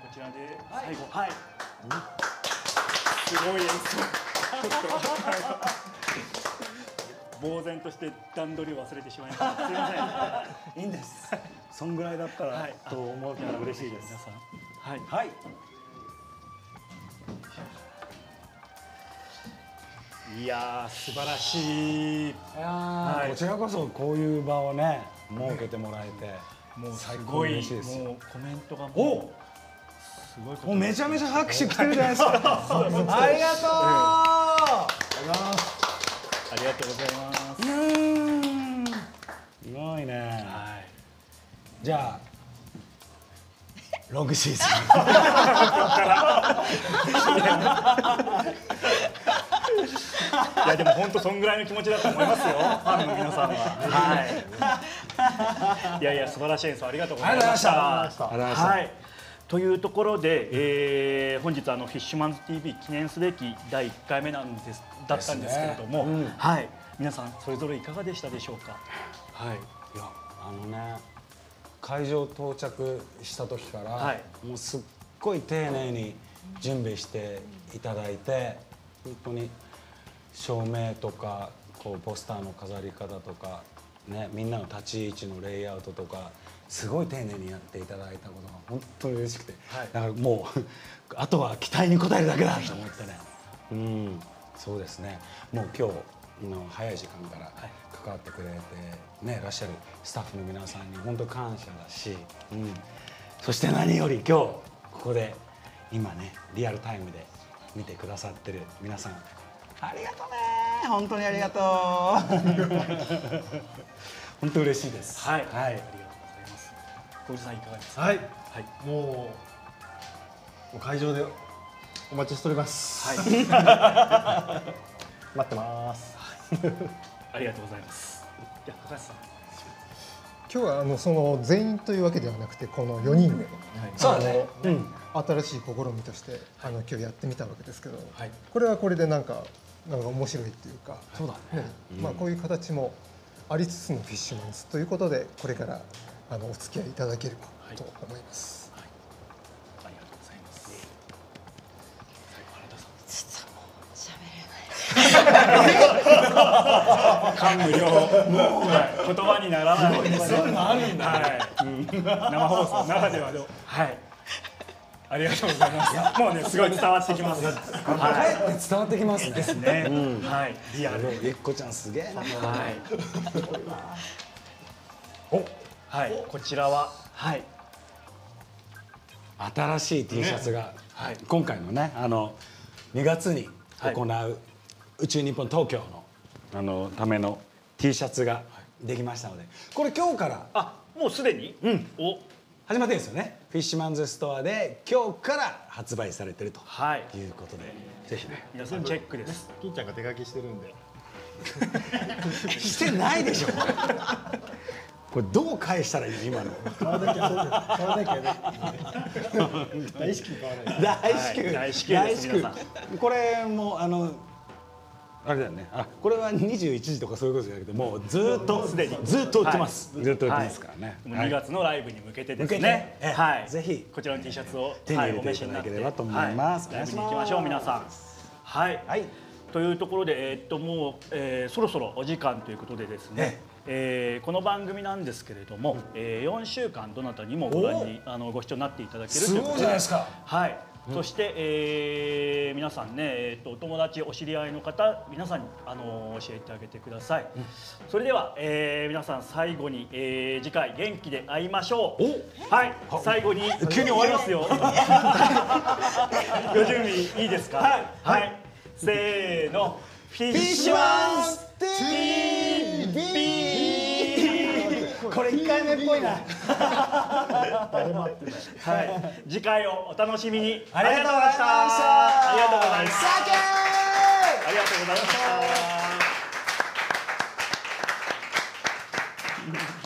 で最後。はい、すごい演奏ちょっと呆然として段取りを忘れてしまいました。すみません。いいんです。そんぐらいだったら、はい。と思うから嬉しいです。皆さんはい。はい。いやー素晴らしい。いやー、はい。こちらこそこういう場をね設けてもらえてもうす最高ごいに嬉しいです。もうコメントがももうめちゃめちゃ拍手来てるじゃないですか。ありがとうありがとうございます。うーん。すごいね。はいじゃあロングシーズン。いやでも本当そんぐらいの気持ちだと思いますよ。ファンの皆さんは。はい。い。やいや素晴らしい演奏ありがとうございました。ありがとうございました。はいというところで、えー本日あのフィッシュマンズ TV 記念すべき第1回目なんですだったんですけれども、ね。うん。はい。皆さんそれぞれいかがでしたでしょうか？はい。いやあのね会場到着した時から、はい。もうすっごい丁寧に準備していただいて本当に照明とかこうポスターの飾り方とか、ね、みんなの立ち位置のレイアウトとかすごい丁寧にやっていただいたことが本当に嬉しくて、はい。だからもうあとは期待に応えるだけだと思ってね。うん、そうですね。もう今日の早い時間から関わってくれてね、いらっしゃるスタッフの皆さんに本当感謝だし、うん、そして何より今日ここで今ねリアルタイムで見てくださってる皆さんありがとうね。本当にありがとう。本当嬉しいです。はい、はい小路さんいかがですか？はい、はい。もう会場でお待ちしております。はい。待ってます。ありがとうございます。じゃあ高橋さん今日はあのその全員というわけではなくてこの4人で、そうだね。新しい試みとしてあの今日やってみたわけですけど、はい。これはこれでなんかなんか面白いっていうか、そうだね。まあこういう形もありつつのフィッシュマンズということでこれからあのお付き合いいただければと思います。ありがとうございます。最後原田さんちょっともう喋れない。感無量もう言葉にならない。そういうのあるんだ。はい、うん生放送。ならではのはい。ありがとうございますもうねすごい。伝わってきますはかえって伝わってきます。ねいですね、はい。リアル。ゆっこちゃんすげえな。はい。おはい。こちらは。はい。新しい T シャツが、はい。今回のねあの2月に行う宇宙日本東京のあのための T シャツができましたのでこれ今日からあもうすでに、お。始まってるんですよね。フィッシュマンズストアで今日から発売されてるとはい。いうことでぜひね。皆さんチェックです。金ちゃんが手書きしてるんで。してないでしょこれどう返したらいいの？今の。顔だけそうだよ。顔だけね。大至急買わないと。大至急、はい大至急。大皆これもあのあれだよね。あこれは21時とかそういうことじゃなくてもうずーっとすでに。ずっと売ってます、はい。ずっと売ってますからね、もうはい2月のライブに向けてですね。ええ。はい。ぜひ。こちらの T シャツを手に入れてはいお召しになって。いただければと思います。はい。ライブに行きましょう皆さん。はい、はい。というところでえーっともう、えーそろそろお時間ということでですねえーこの番組なんですけれども、えー4週間どなたにもご覧にあのご視聴になっていただけるということすごいじゃないですか。はい、そして、えー皆さんね、えー、とお友達お知り合いの方皆さんに、あのー教えてあげてください、それでは、えー皆さん最後に、えー次回元気で会いましょう。はい。最後に 急に終わりますよ。ご準備いいですか？はい、せーの。フィッシュマンズ TV これ一回目っぽいな。はい、次回をお楽しみに。ありがとうございました。ありがとうございました。ありがとうございました。